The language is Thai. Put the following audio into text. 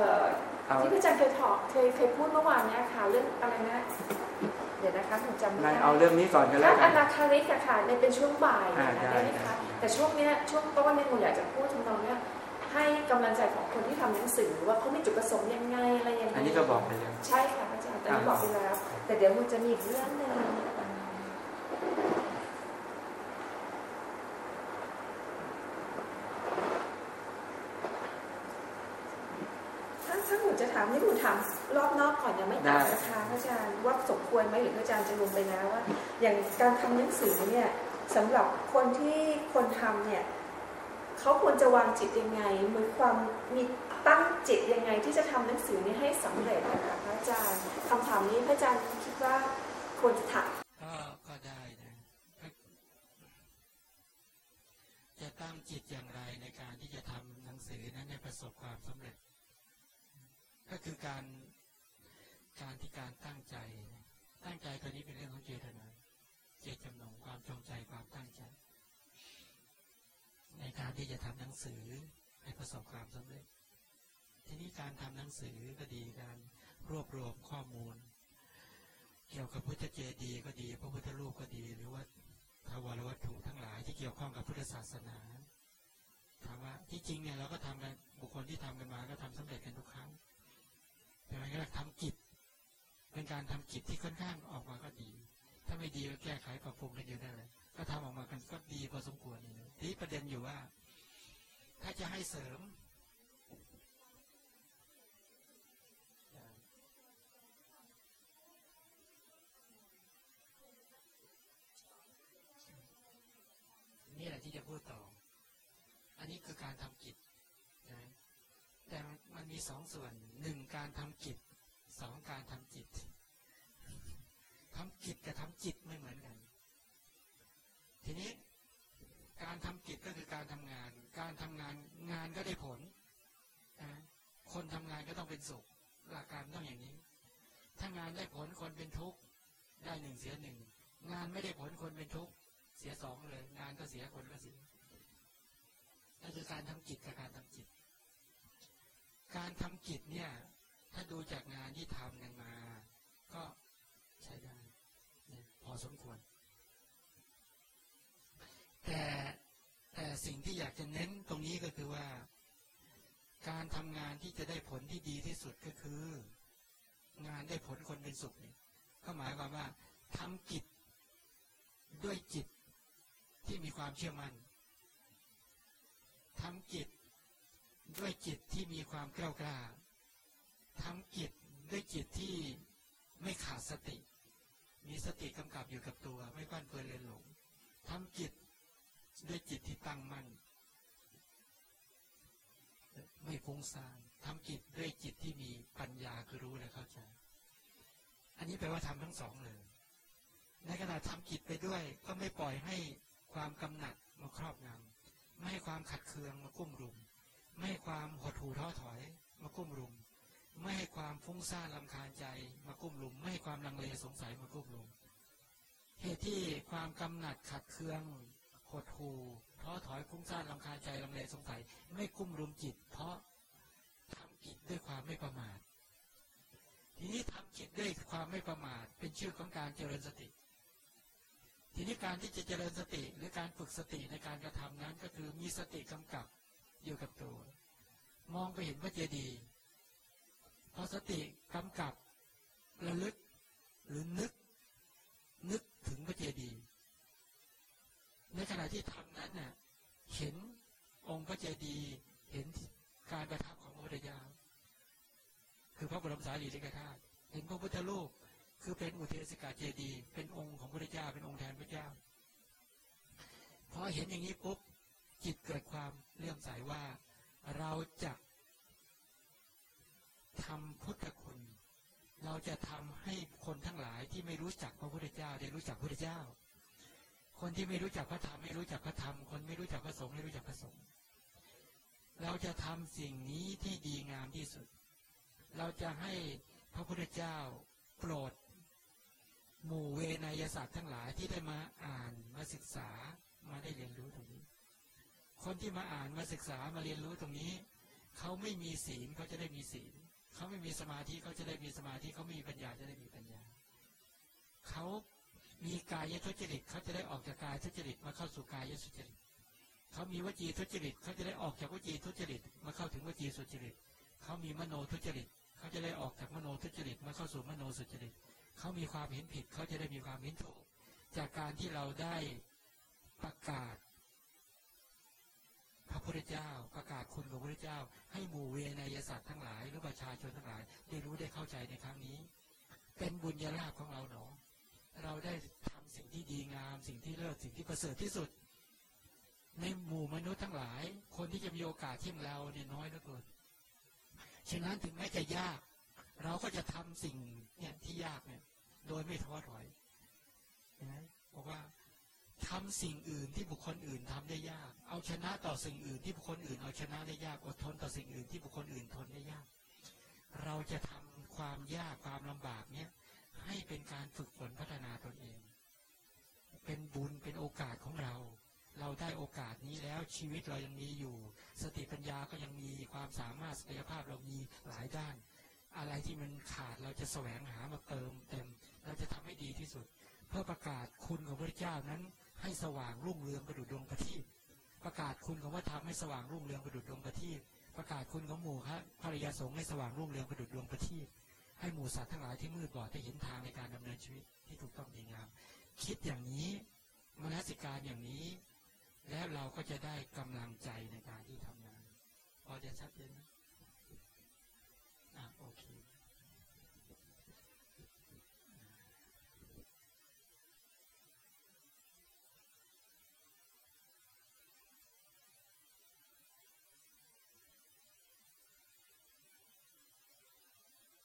อ่อเอาที่พระอาจารย์เคยถอกเคยเคยพูดเมื่อวานเนี่ยค่ะเรื่องอะไรนะเดี๋ยวนะคะหนูจำไม่นายได้เอาเรื่องนี้ก่อนกันแล้ถ้าวกัอนนาคาริกอะค่ะในเป็นช่วงบ่ายอ่านะได้ได้ไหมคะแต่ช่วงเนี้ยช่วงต้นเนี่ยหนูอยากจะพูดทำนองเนี้ยให้กำลังใจของคนที่ทำหนังสือว่าเขามีจุดประสงค์ยังไงอะไรยังไงอันนี้ก็บอกไปแล้วใช่ค่ะพระอาจารย์ตอนนี้อ่าบอกไปแล้ว แต่เดี๋ยวมันจะมีอีกเรื่องหนึ่งถ้าถ้าหนูจะถามนี่หนูถามรอบนอกก่อนยังไม่ตอบนะคะพระอาจารย์ว่าสมควรไหมหรือพระอาจารย์จะลงไปแล้วว่า อย่างการทำหนังสือเนี่ยสำหรับคนที่คนทำเนี่ยเขาควรจะวางจิตยังไงมีความมีตั้งจิตยังไงที่จะทำหนังสือนี้ให้สำเร็จนะคะพระอาจารย์คำถามนี้พระอาจารย์คิดว่าควรจะถามก็ก็ได้นะจะตั้งจิตอย่างไรในการที่จะทำหนังสือนั้นให้ประสบความสำเร็จ ก็คือการการที่การตั้งใจ ตั้งใจตัวนี้เป็นเรื่องของเจตนา เจตจำนงความจงใจความตั้งใจ ในการที่จะทำหนังสือให้ประสบความสำเร็จ ทีนี้การทำหนังสือก็ดีการรวบรวมข้อมูล เกี่ยวกับพุทธเจดีย์ก็ดี พระพุทธรูปก็ดี หรือว่าทวารวัตถุทั้งหลายที่เกี่ยวข้องกับพุทธศาสนาถามว่าที่จริงเนี่ยเราก็ทำกันบุคคลที่ทำกันมาก็ทำสำเร็จกันทุกครั้ง แต่มันก็ทำกิจ เป็นการทำกิจที่ค่อนข้างออกมาก็ดี ถ้าไม่ดีก็แก้ไขปรับปรุงกันอยู่ได้เลยก็ทำออกมากันก็ดีพอสมควรนี่ทีประเด็นอยู่ว่า ถ้าจะให้เสริมนี่แหละที่จะพูดต่อ อันนี้คือการทำกิจ สองส่วนหนึ่งการทำกิจสองการทำจิตทำกิจกับทำจิตไม่เหมือนกัน ทีนี้การทำกิจก็คือการทำงาน การทำงานงานก็ได้ผลนะคนทำงานก็ต้องเป็นสุข หลักการต้องอย่างนี้ ถ้างานได้ผลคนเป็นทุกข์ได้หนึ่งเสียหนึ่งงานไม่ได้ผลคนเป็นทุกข์เสียสองเลย งานก็เสียคนก็เสียนั่นคือการทำกิจกับการ การทำกิจเนี่ย ถ้าดูจากงานที่ทำกันมา ก็ใช้ได้พอสมควร แต่แต่สิ่งที่อยากจะเน้นตรงนี้ก็คือว่า การทำงานที่จะได้ผลที่ดีที่สุดก็คือ งานได้ผลคนเป็นสุขเนี่ยก็หมายความว่าทำกิจด้วยจิตที่มีความเชื่อมัน่นทำกิจ ด้วยจิตที่มีความกล้ากล้าทำกิจด้วยจิตที่ไม่ขาดสติ มีสติกำกับอยู่กับตัว ไม่พันเพลินเรียนหลงทำกิจด้วยจิตที่ตั้งมั่นไม่ฟุ้งซ่านทำกิจด้วยจิตที่มีปัญญาคือรู้และเข้าใจ อันนี้แปลว่าทำทั้งสองเลย ในขณะทำกิจไปด้วย ก็ไม่ปล่อยให้ความกำหนัดมาครอบงำไม่ให้ความขัดเคืองมากุ้มรุม ไม่ให้ความหดหู่ท้อถอย มากุ้มรุม ไม่ให้ความฟุ้งซ่านลำคาญใจ มากุ้มรุม ไม่ให้ความลังเลสงสัยมากุ้มรุม เหตุที่ความกำหนัดขัดเคืองหดหู่ท้อถอยฟุ้งซ่านลำคาญใจลังเลสงสัย ไม่กุ้มรุมจิต เพราะทำกิจด้วยความไม่ประมาททีนี้ทำจิตด้วยความไม่ประมาทเป็นชื่อของการเจริญสติ ทีนี้การที่จะเจริญสติหรือการฝึกสติในการกระทำนั้นก็คือมีสติกำกับอยู่กับ องไปเห็นพระเจดีย์พอสติกำกับระลึกหรือนึก นึกถึงพระเจดีย์ในขณะที่ทำนั้นน่ะเห็นองค์พระเจดีย์เห็นการประทับของพระพุทธเจ้าคือพระบรมสารีริกธาตุเห็นพระพุทธรูปคือเป็นอุเทศกาเจดีย์เป็นองค์ของพระพุทธเจ้าเป็นองค์แทนพระเจ้าพอเห็นอย่างนี้ปุ๊บจิตเกิดความเลื่อมใสว่า เราจะ ทำพุทธคุณ เราจะทำให้คนทั้งหลายที่ไม่รู้จักพระพุทธเจ้า ได้รู้จักพระพุทธเจ้า คนที่ไม่รู้จักพระธรรมไม่รู้จักพระธรรม คนไม่รู้จักพระสงฆ์ไม่รู้จักพระสงฆ์เราจะทำสิ่งนี้ที่ดีงามที่สุด เราจะให้พระพุทธเจ้าโปรดหมู่เวนยศาสตร์ทั้งหลายที่ได้มาอ่านมาศึกษามาได้เรียนรู้ตรงนี้ คนที่มาอ่านมาศึกษามาเรียนรู้ตรงนี้ เขาไม่มีศีลเขาจะได้มีศีล เขาไม่มีสมาธิเขาจะได้มีสมาธิเขาไม่มีปัญญาจะได้มีปัญญาเขามีกายทุจริตเขาจะได้ออกจากกายทุจริตมาเข้าสู่กายสุจริตเขามีวจีทุจริตเขาจะได้ออกจากวจีทุจริตมาเข้าถึงวจีสุจริตเขามีมโนทุจริตเขาจะได้ออกจากมโนทุจริตมาเข้าสู่มโนสุจริตเขามีความเห็นผิดเขาจะได้มีความเห็นถูก จากการที่เราได้ประกาศ พระพุทธเจ้าประกาศคุณของพระพุทธเจ้า ให้หมู่เวนยศาสตว์ทั้ง ประชาชนทั้งหลายได้รู้ได้เข้าใจในครั้งนี้ เป็นบุญญาลาภของเราหนอ เราได้ทำสิ่งที่ดีงาม สิ่งที่เลิศสิ่งที่ประเสริฐที่สุด ในหมู่มนุษย์ทั้งหลาย คนที่จะมีโอกาสที่เราเนี่ยน้อยเหลือเกินฉะนั้นถึงแม้จะยาก เราก็จะทำสิ่งเนี่ยที่ยากเนี่ย โดยไม่ท้อถอยนไหมบอกว่าทำสิ่งอื่นที่บุคคลอื่นทำได้ยาก เอาชนะต่อสิ่งอื่นที่บุคคลอื่นเอาชนะได้ยาก อดทนต่อสิ่งอื่นที่บุคคลอื่นทนได้ยาก เราจะทำความยากความลำบากเนี่ยให้เป็นการฝึกฝนพัฒนาตนเอง เป็นบุญเป็นโอกาสของเรา เราได้โอกาสนี้แล้วชีวิตเรายังมีอยู่ สติปัญญาก็ยังมีความสามารถศักยภาพเรามีหลายด้าน อะไรที่มันขาดเราจะแสวงหามาเติมเต็ม เราจะทำให้ดีที่สุด เพื่อประกาศคุณของพระเจ้านั้น ให้สว่างรุ่งเรืองประดุจดวงประทีปประกาศคุณของว่าทำให้สว่างรุ่งเรืองประดุจดวงประทีป ประกาศคุณของหมู่ครับภริยาสงฆ์ให้สว่างรุ่งเรืองประดุจดวงประทีปให้หมู่สัตว์ทั้งหลายที่มืดบอดได้เห็นทางในการดำเนินชีวิตที่ถูกต้องดีงาม คิดอย่างนี้มนสิการอย่างนี้ แล้วเราก็จะได้กำลังใจในการที่ทำงาน พอจะชัดเจนไหม